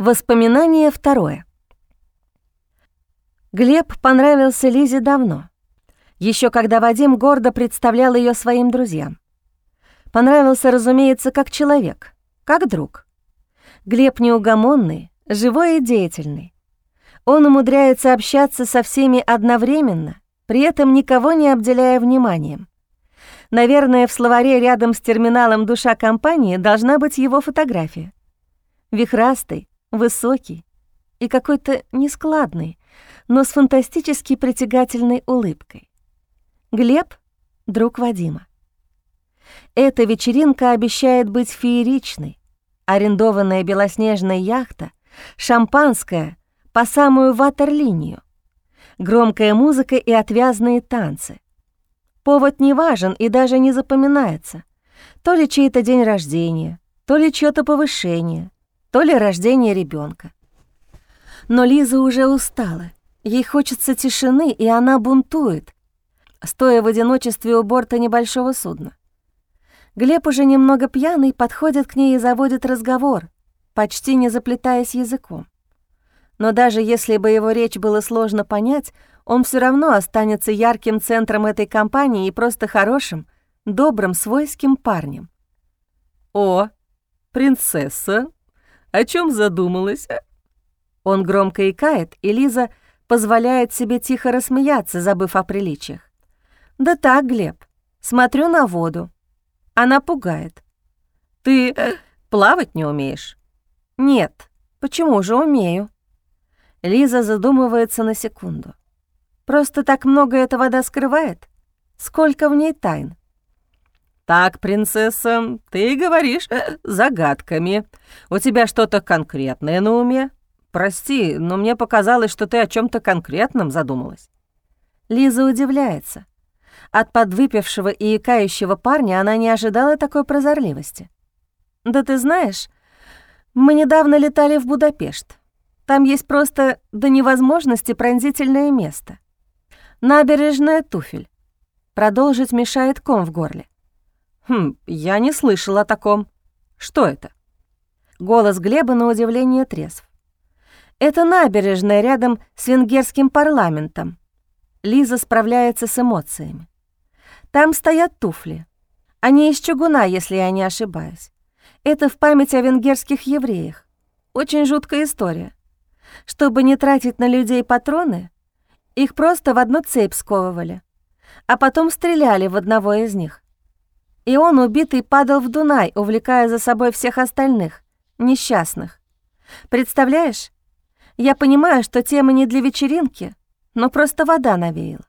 Воспоминание второе. Глеб понравился Лизе давно, еще когда Вадим гордо представлял ее своим друзьям. Понравился, разумеется, как человек, как друг. Глеб неугомонный, живой и деятельный. Он умудряется общаться со всеми одновременно, при этом никого не обделяя вниманием. Наверное, в словаре рядом с терминалом «Душа компании» должна быть его фотография. Вихрастый, высокий и какой-то нескладный, но с фантастически притягательной улыбкой. Глеб — друг Вадима. Эта вечеринка обещает быть фееричной. Арендованная белоснежная яхта, шампанское по самую ватерлинию, громкая музыка и отвязные танцы — Повод не важен и даже не запоминается. То ли чей-то день рождения, то ли чьё-то повышение, то ли рождение ребенка. Но Лиза уже устала. Ей хочется тишины, и она бунтует, стоя в одиночестве у борта небольшого судна. Глеб уже немного пьяный подходит к ней и заводит разговор, почти не заплетаясь языком. Но даже если бы его речь было сложно понять, он все равно останется ярким центром этой компании и просто хорошим, добрым, свойским парнем. «О, принцесса, о чем задумалась?» Он громко икает, и Лиза позволяет себе тихо рассмеяться, забыв о приличиях. «Да так, Глеб, смотрю на воду. Она пугает». «Ты плавать не умеешь?» «Нет, почему же умею?» Лиза задумывается на секунду. Просто так много эта вода скрывает? Сколько в ней тайн? Так, принцесса, ты говоришь э, загадками. У тебя что-то конкретное на уме? Прости, но мне показалось, что ты о чем то конкретном задумалась. Лиза удивляется. От подвыпившего и икающего парня она не ожидала такой прозорливости. «Да ты знаешь, мы недавно летали в Будапешт. Там есть просто до невозможности пронзительное место. Набережная туфель. Продолжить мешает ком в горле. Хм, я не слышал о таком. Что это? Голос Глеба на удивление трезв. Это набережная рядом с венгерским парламентом. Лиза справляется с эмоциями. Там стоят туфли. Они из чугуна, если я не ошибаюсь. Это в память о венгерских евреях. Очень жуткая история. Чтобы не тратить на людей патроны, их просто в одну цепь сковывали, а потом стреляли в одного из них. И он, убитый, падал в Дунай, увлекая за собой всех остальных, несчастных. Представляешь? Я понимаю, что тема не для вечеринки, но просто вода навеяла.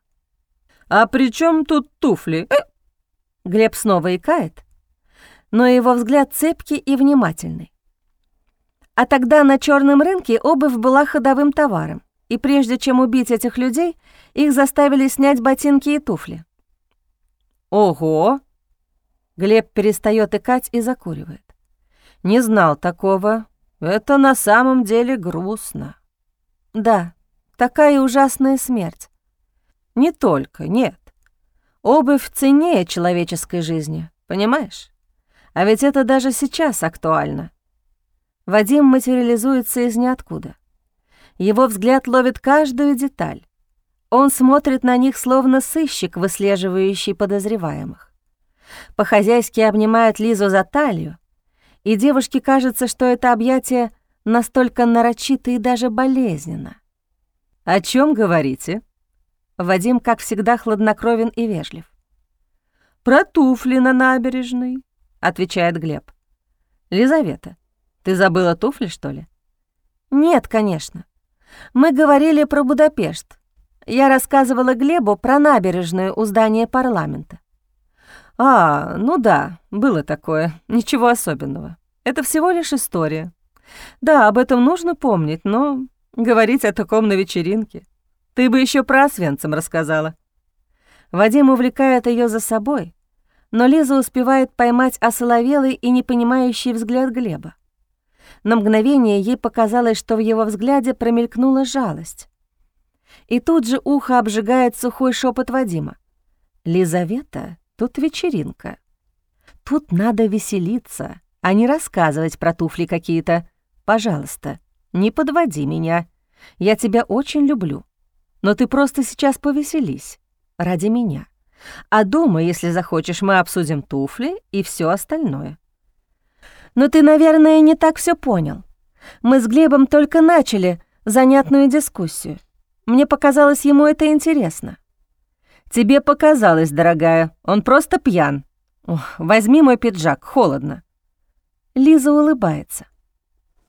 «А при чем тут туфли?» э? Глеб снова икает, но его взгляд цепкий и внимательный. А тогда на черном рынке обувь была ходовым товаром и прежде чем убить этих людей, их заставили снять ботинки и туфли. «Ого!» Глеб перестает икать и закуривает. «Не знал такого. Это на самом деле грустно». «Да, такая ужасная смерть». «Не только, нет. Обувь ценнее человеческой жизни, понимаешь? А ведь это даже сейчас актуально». Вадим материализуется из ниоткуда. Его взгляд ловит каждую деталь. Он смотрит на них, словно сыщик, выслеживающий подозреваемых. По-хозяйски обнимает Лизу за талию, и девушке кажется, что это объятие настолько нарочито и даже болезненно. «О чем говорите?» Вадим, как всегда, хладнокровен и вежлив. «Про туфли на набережной», — отвечает Глеб. «Лизавета, ты забыла туфли, что ли?» «Нет, конечно. Мы говорили про Будапешт. Я рассказывала Глебу про набережную у здания парламента. А, ну да, было такое. Ничего особенного. Это всего лишь история. Да, об этом нужно помнить, но говорить о таком на вечеринке. Ты бы еще про Освенцим рассказала. Вадим увлекает ее за собой, но Лиза успевает поймать осоловелый и непонимающий взгляд Глеба. На мгновение ей показалось, что в его взгляде промелькнула жалость. И тут же ухо обжигает сухой шепот Вадима. «Лизавета, тут вечеринка. Тут надо веселиться, а не рассказывать про туфли какие-то. Пожалуйста, не подводи меня. Я тебя очень люблю. Но ты просто сейчас повеселись. Ради меня. А дома, если захочешь, мы обсудим туфли и все остальное. Но ты, наверное, не так все понял. Мы с Глебом только начали занятную дискуссию. Мне показалось, ему это интересно. Тебе показалось, дорогая, он просто пьян. Ох, возьми мой пиджак, холодно. Лиза улыбается.